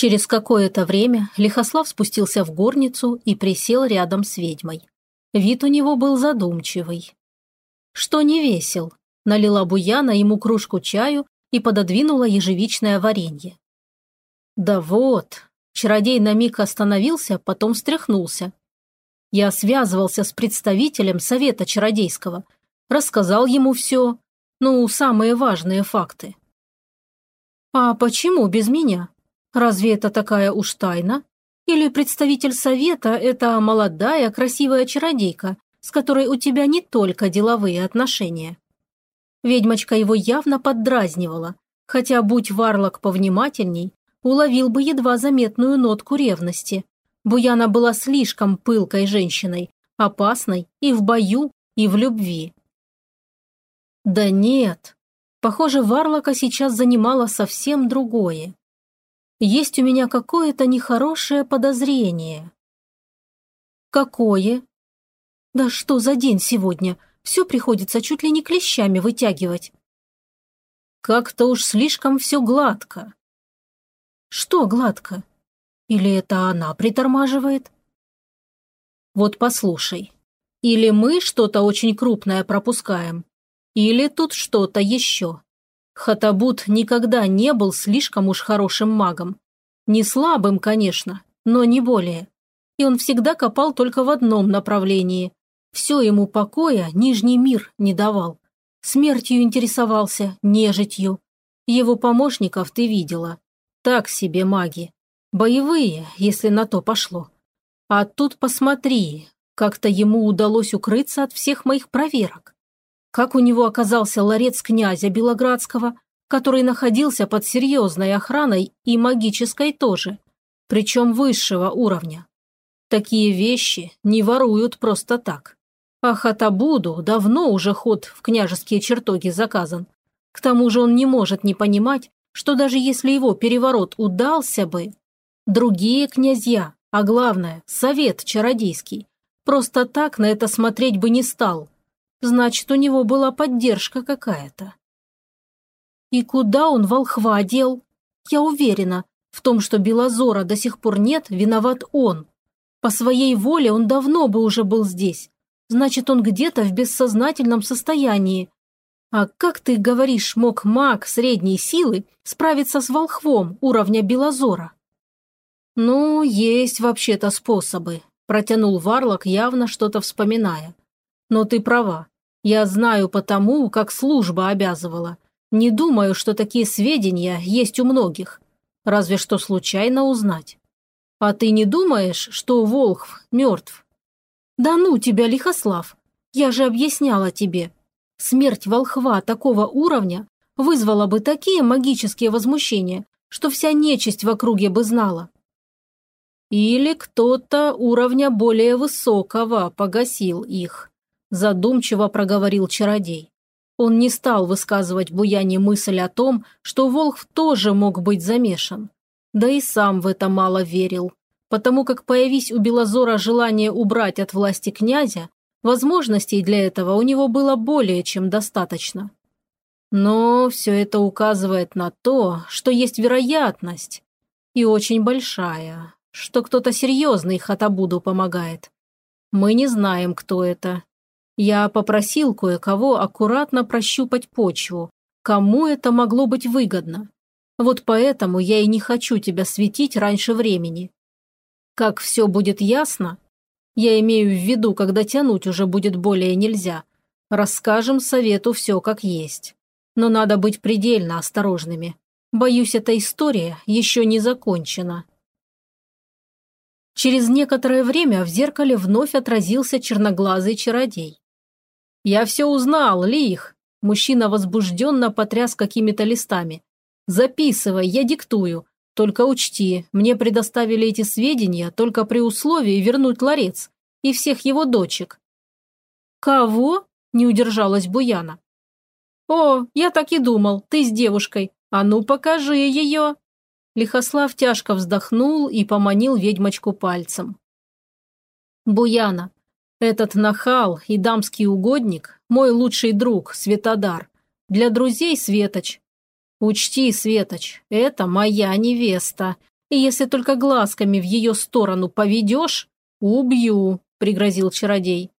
Через какое-то время Лихослав спустился в горницу и присел рядом с ведьмой. Вид у него был задумчивый. «Что не весел?» Налила Буяна ему кружку чаю и пододвинула ежевичное варенье. «Да вот!» Чародей на миг остановился, потом встряхнулся. Я связывался с представителем Совета Чародейского, рассказал ему все, ну, самые важные факты. «А почему без меня? Разве это такая уж тайна? Или представитель Совета – это молодая, красивая чародейка, с которой у тебя не только деловые отношения?» Ведьмочка его явно поддразнивала, хотя, будь Варлок повнимательней, уловил бы едва заметную нотку ревности, Буяна была слишком пылкой женщиной, опасной и в бою, и в любви. Да нет, похоже, Варлока сейчас занимало совсем другое. Есть у меня какое-то нехорошее подозрение. Какое? Да что за день сегодня? Все приходится чуть ли не клещами вытягивать. Как-то уж слишком все гладко. Что гладко? Или это она притормаживает? Вот послушай. Или мы что-то очень крупное пропускаем, или тут что-то еще. Хатабут никогда не был слишком уж хорошим магом. Не слабым, конечно, но не более. И он всегда копал только в одном направлении. Все ему покоя Нижний мир не давал. Смертью интересовался, нежитью. Его помощников ты видела. Так себе маги. Боевые, если на то пошло. А тут посмотри, как-то ему удалось укрыться от всех моих проверок. Как у него оказался ларец князя Белоградского, который находился под серьезной охраной и магической тоже, причем высшего уровня. Такие вещи не воруют просто так. А Хатабуду давно уже ход в княжеские чертоги заказан. К тому же он не может не понимать, что даже если его переворот удался бы, Другие князья, а главное, совет чародейский, просто так на это смотреть бы не стал. Значит, у него была поддержка какая-то. И куда он волхва дел? Я уверена, в том, что Белозора до сих пор нет, виноват он. По своей воле он давно бы уже был здесь. Значит, он где-то в бессознательном состоянии. А как ты говоришь, мог маг средней силы справиться с волхвом уровня Белозора? «Ну, есть вообще-то способы», – протянул Варлок, явно что-то вспоминая. «Но ты права. Я знаю потому, как служба обязывала. Не думаю, что такие сведения есть у многих. Разве что случайно узнать. А ты не думаешь, что Волхв мертв?» «Да ну тебя, Лихослав! Я же объясняла тебе. Смерть волхва такого уровня вызвала бы такие магические возмущения, что вся нечисть в округе бы знала. Или кто-то уровня более высокого погасил их, задумчиво проговорил чародей. Он не стал высказывать Буяне мысль о том, что Волхв тоже мог быть замешан. Да и сам в это мало верил, потому как появись у Белозора желание убрать от власти князя, возможностей для этого у него было более чем достаточно. Но все это указывает на то, что есть вероятность, и очень большая, что кто-то серьезный Хатабуду помогает. Мы не знаем, кто это. Я попросил кое-кого аккуратно прощупать почву, кому это могло быть выгодно. Вот поэтому я и не хочу тебя светить раньше времени. Как все будет ясно, я имею в виду, когда тянуть уже будет более нельзя, расскажем совету все как есть. Но надо быть предельно осторожными. Боюсь, эта история еще не закончена. Через некоторое время в зеркале вновь отразился черноглазый чародей. «Я все узнал, Лих!» Мужчина возбужденно потряс какими-то листами. «Записывай, я диктую. Только учти, мне предоставили эти сведения только при условии вернуть ларец и всех его дочек». «Кого?» – не удержалась Буяна. «О, я так и думал, ты с девушкой. А ну покажи ее!» Лихослав тяжко вздохнул и поманил ведьмочку пальцем. «Буяна, этот нахал и дамский угодник – мой лучший друг, Светодар. Для друзей Светоч. Учти, Светоч, это моя невеста, И если только глазками в ее сторону поведешь, убью», – пригрозил чародей.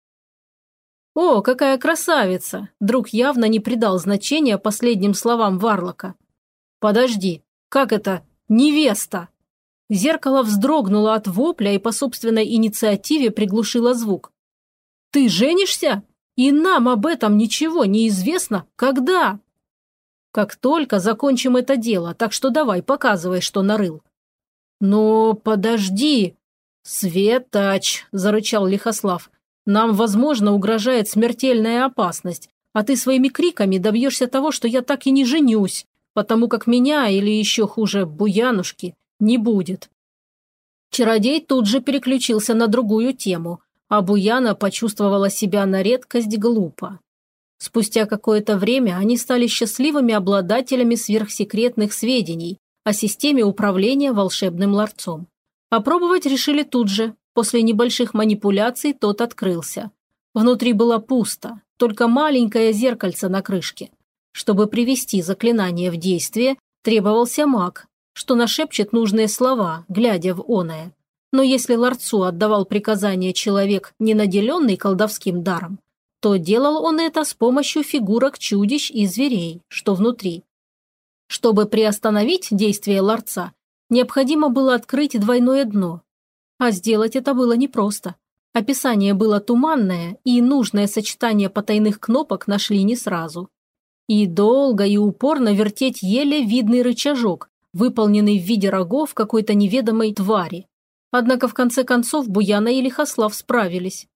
«О, какая красавица!» Друг явно не придал значения последним словам Варлока. «Подожди, как это невеста?» Зеркало вздрогнуло от вопля и по собственной инициативе приглушило звук. «Ты женишься? И нам об этом ничего не известно? Когда?» «Как только закончим это дело, так что давай, показывай, что нарыл». «Но подожди!» «Светоч!» – зарычал Лихослав. «Нам, возможно, угрожает смертельная опасность, а ты своими криками добьешься того, что я так и не женюсь, потому как меня, или еще хуже, буянушки, не будет. Чародей тут же переключился на другую тему, а Буяна почувствовала себя на редкость глупо. Спустя какое-то время они стали счастливыми обладателями сверхсекретных сведений о системе управления волшебным ларцом. Попробовать решили тут же. После небольших манипуляций тот открылся. Внутри было пусто, только маленькое зеркальце на крышке. Чтобы привести заклинание в действие, требовался маг, что нашепчет нужные слова, глядя в оное. Но если ларцу отдавал приказание человек, не наделенный колдовским даром, то делал он это с помощью фигурок чудищ и зверей, что внутри. Чтобы приостановить действие ларца, необходимо было открыть двойное дно. А сделать это было непросто. Описание было туманное, и нужное сочетание потайных кнопок нашли не сразу. И долго и упорно вертеть еле видный рычажок, выполненный в виде рогов какой-то неведомой твари. Однако в конце концов Буяна и Лихослав справились.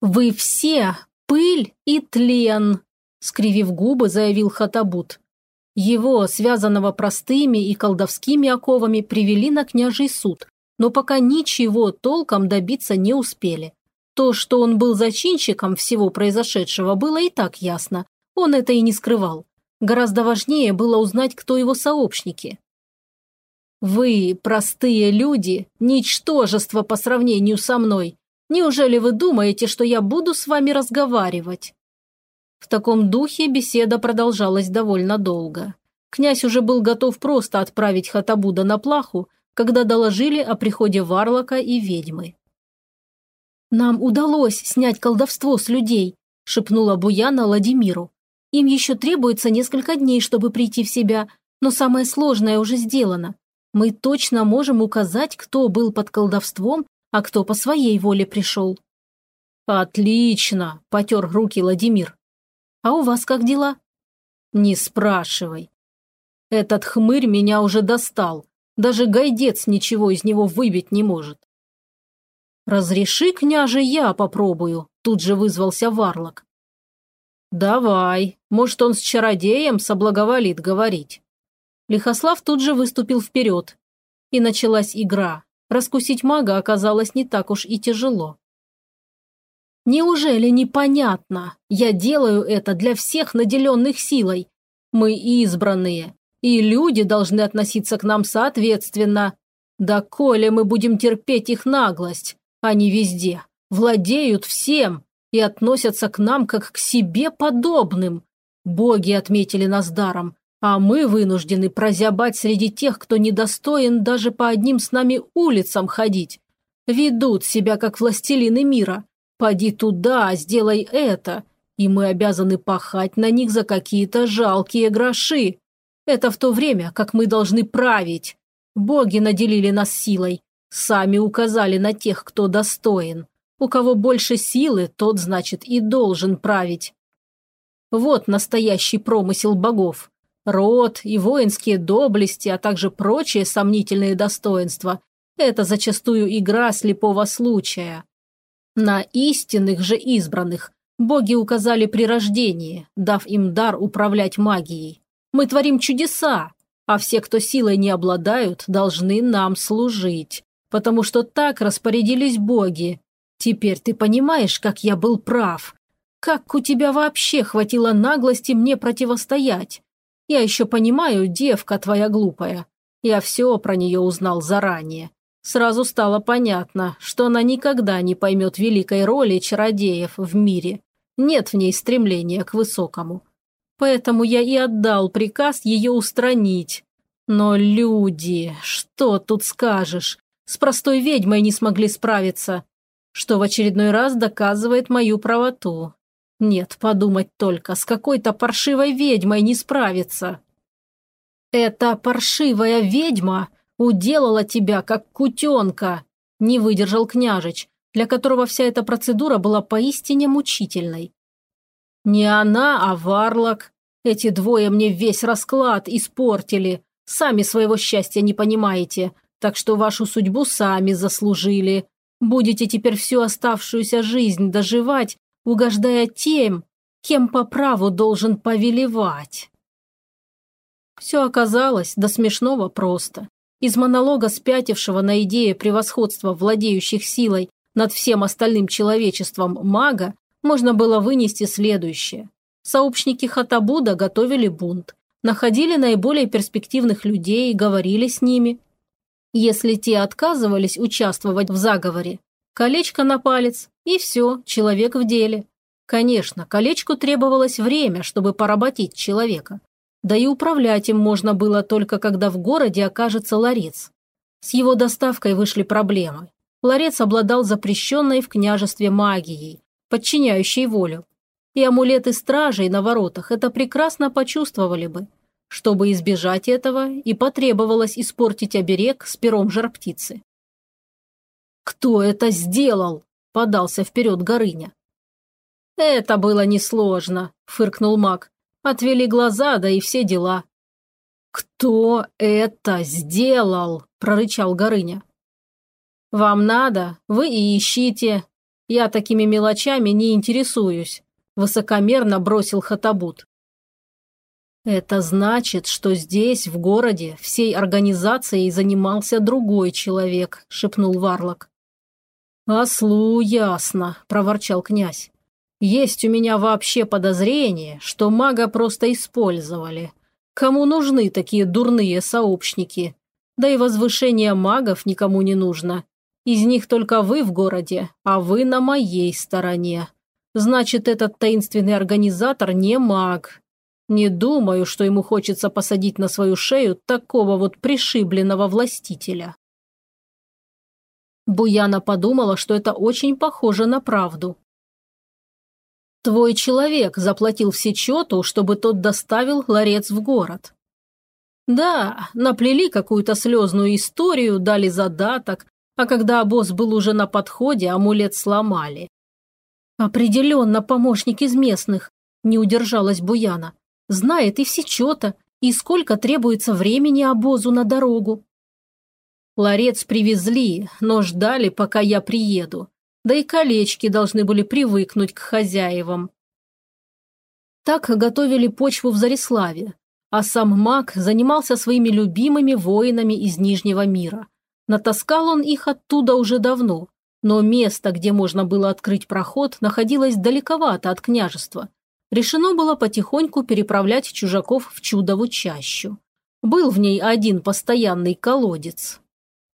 «Вы все пыль и тлен», – скривив губы, заявил Хатабут. Его, связанного простыми и колдовскими оковами, привели на княжий суд, но пока ничего толком добиться не успели. То, что он был зачинщиком всего произошедшего, было и так ясно. Он это и не скрывал. Гораздо важнее было узнать, кто его сообщники. «Вы, простые люди, ничтожество по сравнению со мной. Неужели вы думаете, что я буду с вами разговаривать?» В таком духе беседа продолжалась довольно долго. Князь уже был готов просто отправить Хатабуда на плаху, когда доложили о приходе Варлока и ведьмы. «Нам удалось снять колдовство с людей», – шепнула Буяна Владимиру. «Им еще требуется несколько дней, чтобы прийти в себя, но самое сложное уже сделано. Мы точно можем указать, кто был под колдовством, а кто по своей воле пришел». «Отлично!» – потер руки Владимир. «А у вас как дела?» «Не спрашивай. Этот хмырь меня уже достал. Даже гайдец ничего из него выбить не может. «Разреши, княже, я попробую», – тут же вызвался Варлок. «Давай, может, он с чародеем соблаговолит говорить». Лихослав тут же выступил вперед. И началась игра. Раскусить мага оказалось не так уж и тяжело. «Неужели непонятно? Я делаю это для всех наделенных силой. Мы избранные, и люди должны относиться к нам соответственно. Да коли мы будем терпеть их наглость, они везде, владеют всем и относятся к нам как к себе подобным. Боги отметили нас даром, а мы вынуждены прозябать среди тех, кто недостоин даже по одним с нами улицам ходить. Ведут себя как властелины мира. Поди туда, сделай это, и мы обязаны пахать на них за какие-то жалкие гроши. Это в то время, как мы должны править. Боги наделили нас силой, Сами указали на тех, кто достоин. У кого больше силы, тот, значит, и должен править. Вот настоящий промысел богов. Род и воинские доблести, а также прочие сомнительные достоинства – это зачастую игра слепого случая. На истинных же избранных боги указали при рождении, дав им дар управлять магией. Мы творим чудеса, а все, кто силой не обладают, должны нам служить потому что так распорядились боги. Теперь ты понимаешь, как я был прав. Как у тебя вообще хватило наглости мне противостоять? Я еще понимаю, девка твоя глупая. Я все про нее узнал заранее. Сразу стало понятно, что она никогда не поймет великой роли чародеев в мире. Нет в ней стремления к высокому. поэтому я и отдал приказ ее устранить. Но люди, что тут скажешь, с простой ведьмой не смогли справиться, что в очередной раз доказывает мою правоту. Нет, подумать только, с какой-то паршивой ведьмой не справиться. Эта паршивая ведьма уделала тебя, как кутенка, не выдержал княжич, для которого вся эта процедура была поистине мучительной. Не она, а Варлок. Эти двое мне весь расклад испортили. Сами своего счастья не понимаете, так что вашу судьбу сами заслужили. Будете теперь всю оставшуюся жизнь доживать, угождая тем, кем по праву должен повелевать. Все оказалось до смешного просто. Из монолога спятившего на идее превосходства владеющих силой над всем остальным человечеством мага можно было вынести следующее. Сообщники Хатабуда готовили бунт, находили наиболее перспективных людей и говорили с ними. Если те отказывались участвовать в заговоре, колечко на палец, и все, человек в деле. Конечно, колечку требовалось время, чтобы поработить человека. Да и управлять им можно было только когда в городе окажется ларец. С его доставкой вышли проблемы. Ларец обладал запрещенной в княжестве магией, подчиняющей волю. И амулеты стражей на воротах это прекрасно почувствовали бы. Чтобы избежать этого, и потребовалось испортить оберег с пером жар-птицы. «Кто это сделал?» – подался вперед Горыня. «Это было несложно», – фыркнул маг. «Отвели глаза, да и все дела». «Кто это сделал?» – прорычал Горыня. «Вам надо, вы и ищите. Я такими мелочами не интересуюсь», – высокомерно бросил Хатабут. «Это значит, что здесь, в городе, всей организацией занимался другой человек», – шепнул Варлок. «Ослу ясно», – проворчал князь. «Есть у меня вообще подозрение, что мага просто использовали. Кому нужны такие дурные сообщники? Да и возвышение магов никому не нужно. Из них только вы в городе, а вы на моей стороне. Значит, этот таинственный организатор не маг. Не думаю, что ему хочется посадить на свою шею такого вот пришибленного властителя. Буяна подумала, что это очень похоже на правду. Твой человек заплатил все чету, чтобы тот доставил ларец в город. Да, наплели какую-то слезную историю, дали задаток, а когда обоз был уже на подходе, амулет сломали. «Определенно помощник из местных», – не удержалась Буяна. «Знает и все чё-то, и сколько требуется времени обозу на дорогу». Ларец привезли, но ждали, пока я приеду. Да и колечки должны были привыкнуть к хозяевам. Так готовили почву в Зариславе, а сам маг занимался своими любимыми воинами из Нижнего мира. Натаскал он их оттуда уже давно, но место, где можно было открыть проход, находилось далековато от княжества. Решено было потихоньку переправлять чужаков в чудову чащу. Был в ней один постоянный колодец.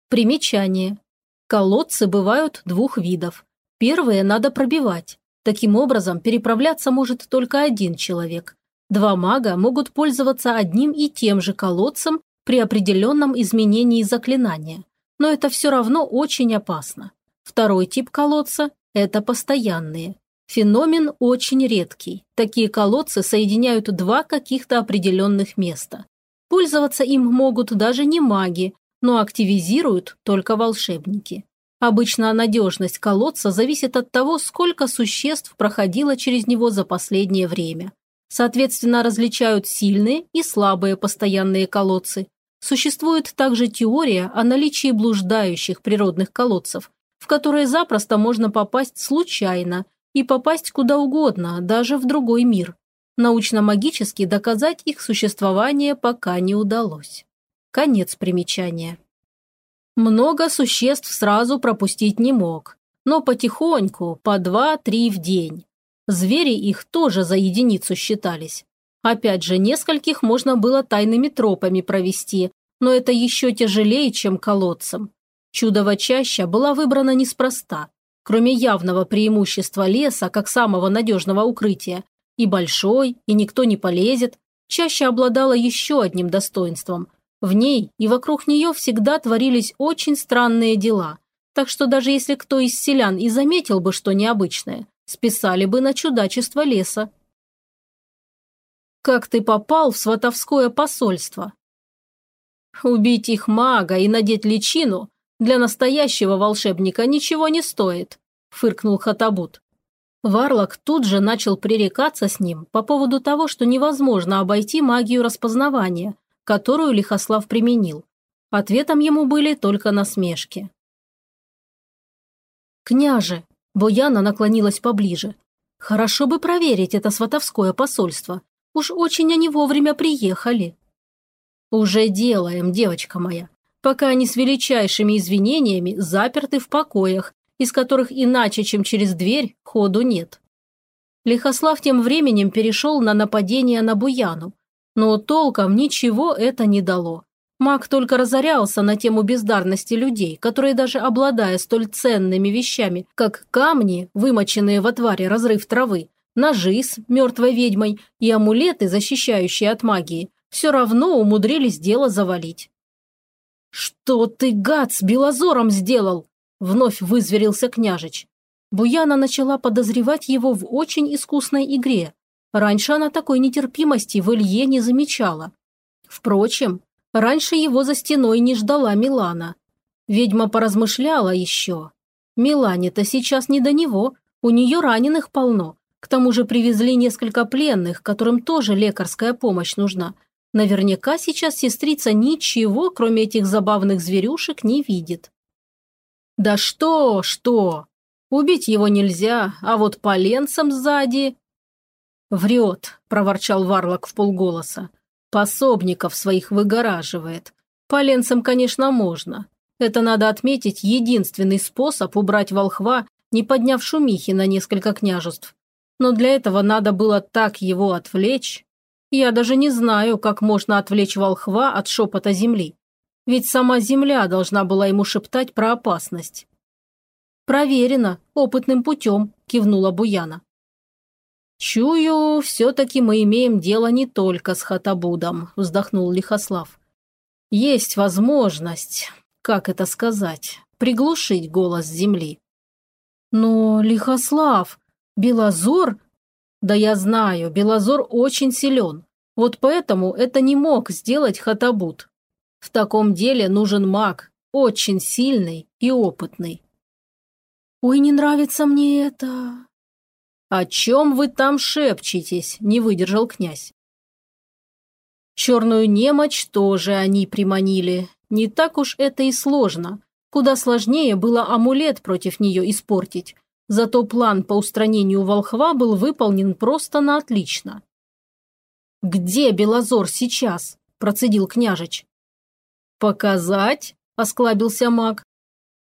Примечание. Колодцы бывают двух видов. Первые надо пробивать. Таким образом, переправляться может только один человек. Два мага могут пользоваться одним и тем же колодцем при определенном изменении заклинания но это все равно очень опасно. Второй тип колодца – это постоянные. Феномен очень редкий. Такие колодцы соединяют два каких-то определенных места. Пользоваться им могут даже не маги, но активизируют только волшебники. Обычно надежность колодца зависит от того, сколько существ проходило через него за последнее время. Соответственно, различают сильные и слабые постоянные колодцы. Существует также теория о наличии блуждающих природных колодцев, в которые запросто можно попасть случайно и попасть куда угодно, даже в другой мир. Научно-магически доказать их существование пока не удалось. Конец примечания. Много существ сразу пропустить не мог, но потихоньку, по два-три в день. Звери их тоже за единицу считались. Опять же, нескольких можно было тайными тропами провести, но это еще тяжелее, чем колодцем. Чудово чаща была выбрана неспроста. Кроме явного преимущества леса, как самого надежного укрытия, и большой, и никто не полезет, чаще обладала еще одним достоинством. В ней и вокруг нее всегда творились очень странные дела, так что даже если кто из селян и заметил бы что необычное, списали бы на чудачество леса. «Как ты попал в сватовское посольство?» «Убить их мага и надеть личину для настоящего волшебника ничего не стоит», – фыркнул Хатабут. Варлок тут же начал пререкаться с ним по поводу того, что невозможно обойти магию распознавания, которую Лихослав применил. Ответом ему были только насмешки. «Княже!» – Бояна наклонилась поближе. «Хорошо бы проверить это сватовское посольство. Уж очень они вовремя приехали». «Уже делаем, девочка моя, пока они с величайшими извинениями заперты в покоях из которых иначе, чем через дверь, ходу нет. Лихослав тем временем перешел на нападение на Буяну, но толком ничего это не дало. Маг только разорялся на тему бездарности людей, которые даже обладая столь ценными вещами, как камни, вымоченные в отваре разрыв травы, ножи с мертвой ведьмой и амулеты, защищающие от магии, все равно умудрились дело завалить. «Что ты, гад, с Белозором сделал?» Вновь вызверился княжич. Буяна начала подозревать его в очень искусной игре. Раньше она такой нетерпимости в Илье не замечала. Впрочем, раньше его за стеной не ждала Милана. Ведьма поразмышляла еще. Милане-то сейчас не до него, у нее раненых полно. К тому же привезли несколько пленных, которым тоже лекарская помощь нужна. Наверняка сейчас сестрица ничего, кроме этих забавных зверюшек, не видит. Да что, что? Убить его нельзя, а вот поленцам сзади... Врет, проворчал Варлок в полголоса. Пособников своих выгораживает. Поленцам, конечно, можно. Это надо отметить единственный способ убрать волхва, не подняв шумихи на несколько княжеств. Но для этого надо было так его отвлечь. Я даже не знаю, как можно отвлечь волхва от шепота земли. Ведь сама земля должна была ему шептать про опасность. «Проверено, опытным путем», – кивнула Буяна. «Чую, все-таки мы имеем дело не только с Хатабудом», – вздохнул Лихослав. «Есть возможность, как это сказать, приглушить голос земли». «Но, Лихослав, Белозор...» «Да я знаю, Белозор очень силен. Вот поэтому это не мог сделать Хатабуд. В таком деле нужен маг, очень сильный и опытный. «Ой, не нравится мне это!» «О чем вы там шепчетесь?» – не выдержал князь. Черную немочь тоже они приманили. Не так уж это и сложно. Куда сложнее было амулет против нее испортить. Зато план по устранению волхва был выполнен просто на отлично. «Где Белозор сейчас?» – процедил княжич. «Показать?» – осклабился маг.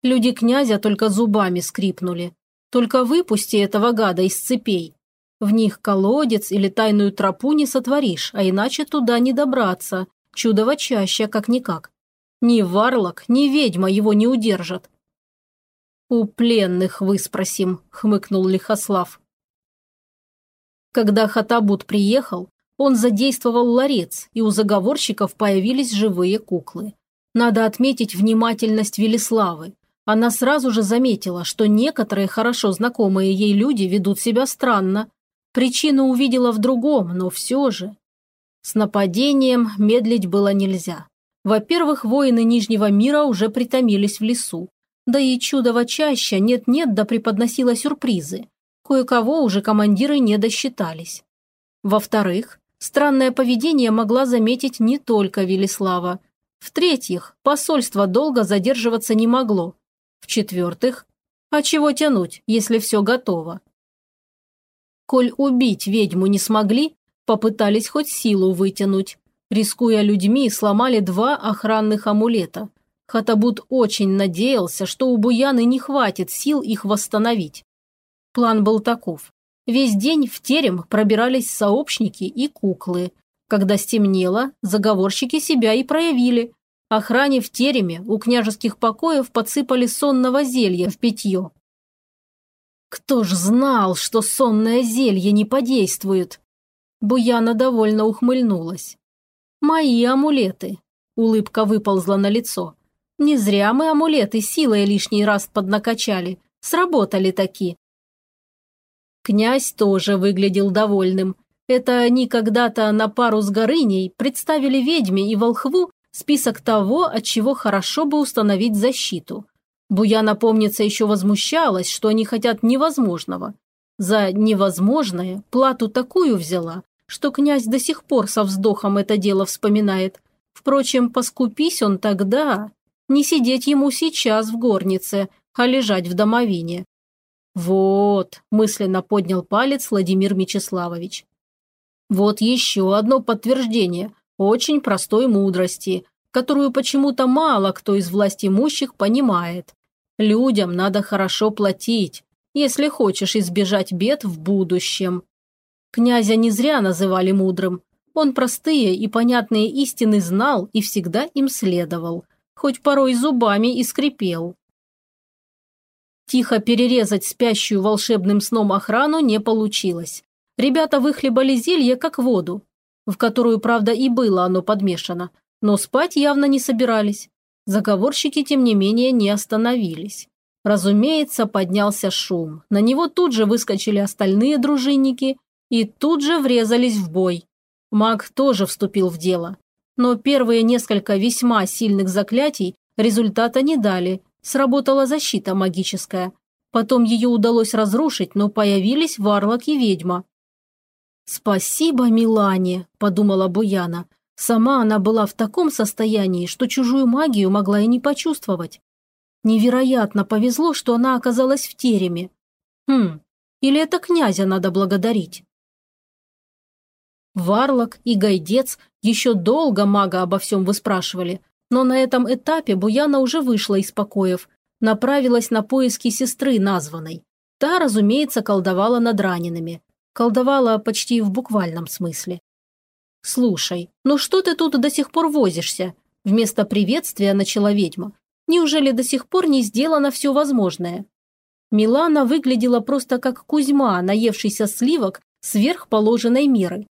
Люди князя только зубами скрипнули. «Только выпусти этого гада из цепей. В них колодец или тайную тропу не сотворишь, а иначе туда не добраться. Чудово чаще, как-никак. Ни варлок, ни ведьма его не удержат». «У пленных выспросим», – хмыкнул Лихослав. Когда Хатабут приехал, он задействовал ларец, и у заговорщиков появились живые куклы. Надо отметить внимательность Велиславы. Она сразу же заметила, что некоторые хорошо знакомые ей люди ведут себя странно. Причину увидела в другом, но все же. С нападением медлить было нельзя. Во-первых, воины Нижнего мира уже притомились в лесу. Да и чудово чаще нет-нет да преподносила сюрпризы. Кое-кого уже командиры не досчитались. Во-вторых, странное поведение могла заметить не только Велислава. В-третьих, посольство долго задерживаться не могло. В-четвертых, а чего тянуть, если все готово? Коль убить ведьму не смогли, попытались хоть силу вытянуть. Рискуя людьми, сломали два охранных амулета. Хатабут очень надеялся, что у Буяны не хватит сил их восстановить. План был таков. Весь день в терем пробирались сообщники и куклы, когда стемнело, заговорщики себя и проявили. Охране в тереме у княжеских покоев подсыпали сонного зелья в питье. Кто ж знал, что сонное зелье не подействует? Буяна довольно ухмыльнулась. «Мои амулеты!» Улыбка выползла на лицо. «Не зря мы амулеты силой лишний раз поднакачали. Сработали таки». Князь тоже выглядел довольным. Это они когда-то на пару с Горыней представили ведьме и волхву список того, от чего хорошо бы установить защиту. Буяна, помнится, еще возмущалась, что они хотят невозможного. За невозможное плату такую взяла, что князь до сих пор со вздохом это дело вспоминает. Впрочем, поскупись он тогда, не сидеть ему сейчас в горнице, а лежать в домовине. «Вот», – мысленно поднял палец Владимир Мечиславович. «Вот еще одно подтверждение очень простой мудрости, которую почему-то мало кто из властимущих понимает. Людям надо хорошо платить, если хочешь избежать бед в будущем. Князя не зря называли мудрым. Он простые и понятные истины знал и всегда им следовал, хоть порой зубами и скрипел. Тихо перерезать спящую волшебным сном охрану не получилось. Ребята выхлебали зелье как воду, в которую, правда, и было оно подмешано, но спать явно не собирались. Заговорщики, тем не менее, не остановились. Разумеется, поднялся шум. На него тут же выскочили остальные дружинники и тут же врезались в бой. Маг тоже вступил в дело. Но первые несколько весьма сильных заклятий результата не дали. Сработала защита магическая. Потом ее удалось разрушить, но появились варлок и ведьма. «Спасибо, Милане», – подумала Буяна. Сама она была в таком состоянии, что чужую магию могла и не почувствовать. Невероятно повезло, что она оказалась в тереме. Хм, или это князя надо благодарить? Варлок и Гайдец еще долго мага обо всем выспрашивали, но на этом этапе Буяна уже вышла из покоев, направилась на поиски сестры названной. Та, разумеется, колдовала над ранеными. Колдовала почти в буквальном смысле. «Слушай, ну что ты тут до сих пор возишься?» Вместо приветствия начала ведьма. «Неужели до сих пор не сделано все возможное?» Милана выглядела просто как Кузьма, наевшийся сливок сверх положенной меры.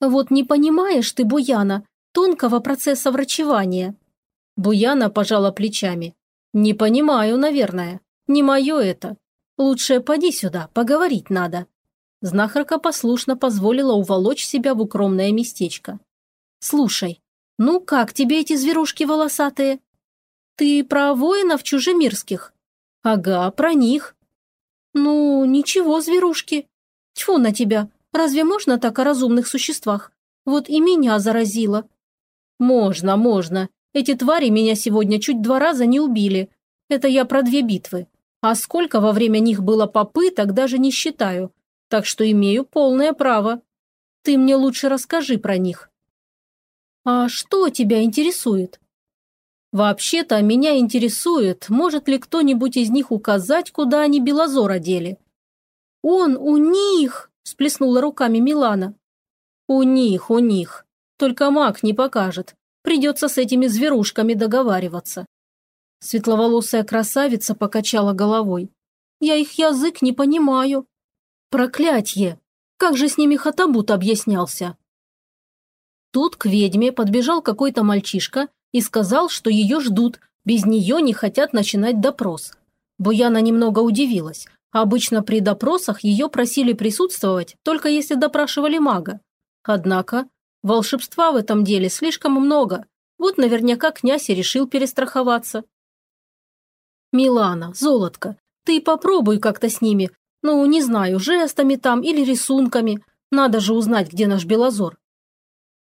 «Вот не понимаешь ты, Буяна, тонкого процесса врачевания». Буяна пожала плечами. «Не понимаю, наверное. Не мое это. Лучше поди сюда, поговорить надо». Знахарка послушно позволила уволочь себя в укромное местечко. «Слушай, ну как тебе эти зверушки волосатые? Ты про воинов чужемирских?» «Ага, про них». «Ну, ничего, зверушки. Тьфу на тебя, разве можно так о разумных существах? Вот и меня заразило». «Можно, можно. Эти твари меня сегодня чуть два раза не убили. Это я про две битвы. А сколько во время них было попыток, даже не считаю так что имею полное право. Ты мне лучше расскажи про них». «А что тебя интересует?» «Вообще-то меня интересует, может ли кто-нибудь из них указать, куда они Белозора дели». «Он у них!» – сплеснула руками Милана. «У них, у них. Только маг не покажет. Придется с этими зверушками договариваться». Светловолосая красавица покачала головой. «Я их язык не понимаю. Проклятье! Как же с ними Хатабут объяснялся? Тут к ведьме подбежал какой-то мальчишка и сказал, что ее ждут, без нее не хотят начинать допрос. Буяна немного удивилась. Обычно при допросах ее просили присутствовать, только если допрашивали мага. Однако волшебства в этом деле слишком много. Вот наверняка князь и решил перестраховаться. «Милана, золотко, ты попробуй как-то с ними, ну, не знаю, жестами там или рисунками. Надо же узнать, где наш Белозор.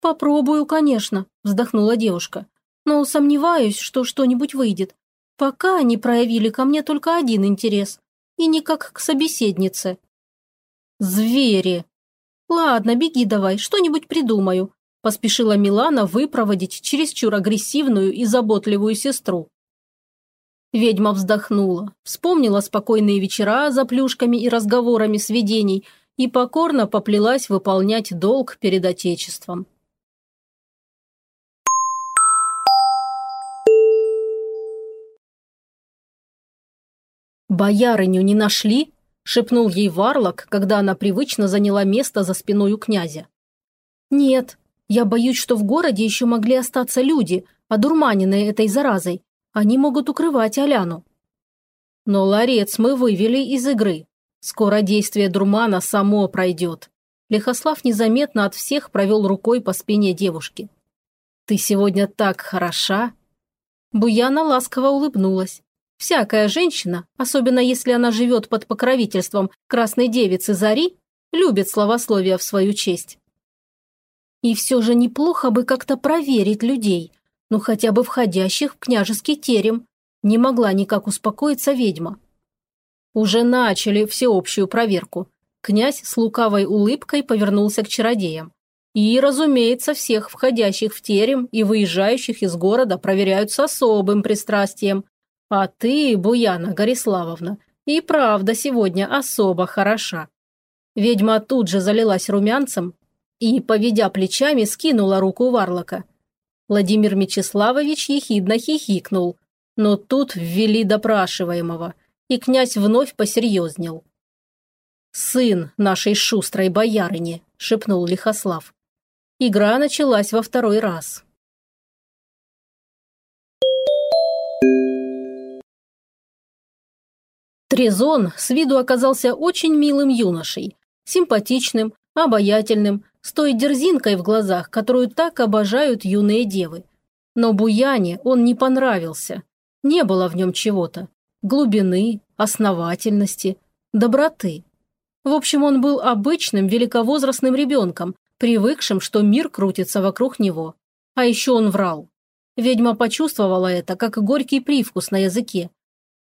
Попробую, конечно, вздохнула девушка. Но сомневаюсь, что что-нибудь выйдет. Пока они проявили ко мне только один интерес. И не как к собеседнице. Звери. Ладно, беги давай, что-нибудь придумаю. Поспешила Милана выпроводить чересчур агрессивную и заботливую сестру. Ведьма вздохнула, вспомнила спокойные вечера за плюшками и разговорами с видений и покорно поплелась выполнять долг перед Отечеством. «Боярыню не нашли?» Шепнул ей Варлок, когда она привычно заняла место за спиной у князя. «Нет, я боюсь, что в городе еще могли остаться люди, одурманенные этой заразой. Они могут укрывать Аляну». «Но ларец мы вывели из игры. Скоро действие дурмана само пройдет». Лихослав незаметно от всех провел рукой по спине девушки. «Ты сегодня так хороша!» Буяна ласково улыбнулась. Всякая женщина, особенно если она живет под покровительством красной девицы Зари, любит словословие в свою честь. И все же неплохо бы как-то проверить людей, ну хотя бы входящих в княжеский терем. Не могла никак успокоиться ведьма. Уже начали всеобщую проверку. Князь с лукавой улыбкой повернулся к чародеям. И, разумеется, всех входящих в терем и выезжающих из города проверяют с особым пристрастием, а ты, Буяна Гориславовна, и правда сегодня особо хороша. Ведьма тут же залилась румянцем и, поведя плечами, скинула руку Варлока. Владимир Мечиславович ехидно хихикнул, но тут ввели допрашиваемого, и князь вновь посерьезнел. «Сын нашей шустрой боярыни», – шепнул Лихослав. Игра началась во второй раз. Трезон с виду оказался очень милым юношей, симпатичным, обаятельным, с той дерзинкой в глазах, которую так обожают юные девы. Но Буяне он не понравился. Не было в нем чего-то. Глубины, основательности, доброты. В общем, он был обычным великовозрастным ребенком, привыкшим, что мир крутится вокруг него. А еще он врал. Ведьма почувствовала это, как горький привкус на языке,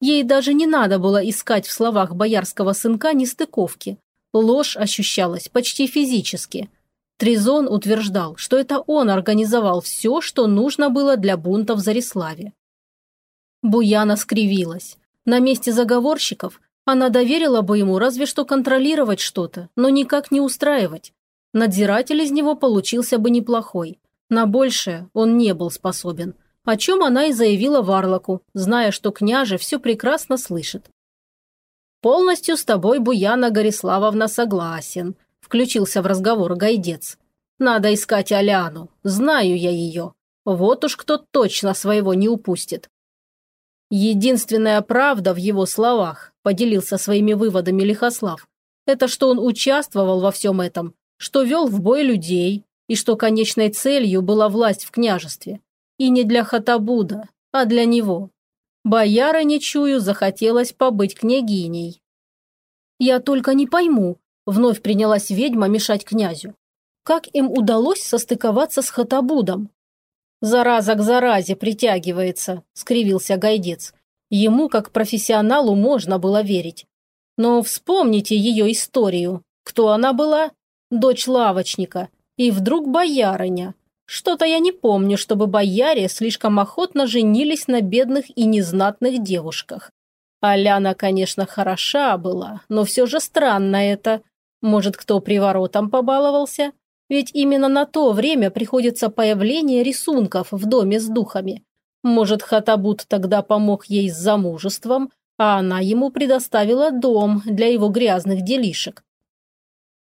Ей даже не надо было искать в словах боярского сынка нестыковки. Ложь ощущалась почти физически. Тризон утверждал, что это он организовал все, что нужно было для бунта в Зариславе. Буяна скривилась. На месте заговорщиков она доверила бы ему разве что контролировать что-то, но никак не устраивать. Надзиратель из него получился бы неплохой. На большее он не был способен о чем она и заявила Варлоку, зная, что княже все прекрасно слышит. «Полностью с тобой, Буяна Гориславовна, согласен», – включился в разговор Гайдец. «Надо искать Аляну. Знаю я ее. Вот уж кто точно своего не упустит». Единственная правда в его словах, поделился своими выводами Лихослав, это что он участвовал во всем этом, что вел в бой людей и что конечной целью была власть в княжестве. И не для Хатабуда, а для него. Бояра, не чую, захотелось побыть княгиней. «Я только не пойму», – вновь принялась ведьма мешать князю. «Как им удалось состыковаться с Хатабудом?» «Зараза к заразе притягивается», – скривился Гайдец. Ему, как профессионалу, можно было верить. Но вспомните ее историю. Кто она была? Дочь лавочника. И вдруг боярыня. Что-то я не помню, чтобы бояре слишком охотно женились на бедных и незнатных девушках. Аляна, конечно, хороша была, но все же странно это. Может, кто приворотом побаловался? Ведь именно на то время приходится появление рисунков в доме с духами. Может, Хатабут тогда помог ей с замужеством, а она ему предоставила дом для его грязных делишек.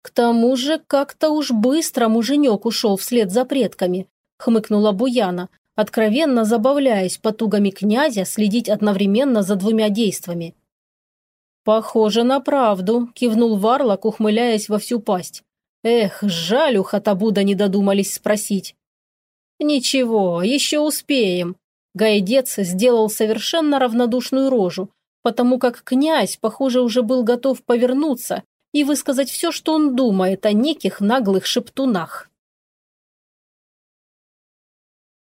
«К тому же как-то уж быстро муженек ушел вслед за предками», – хмыкнула Буяна, откровенно забавляясь потугами князя следить одновременно за двумя действиями. «Похоже на правду», – кивнул Варлок, ухмыляясь во всю пасть. «Эх, жаль, у Хатабуда не додумались спросить». «Ничего, еще успеем», – Гайдец сделал совершенно равнодушную рожу, потому как князь, похоже, уже был готов повернуться и высказать все, что он думает о неких наглых шептунах.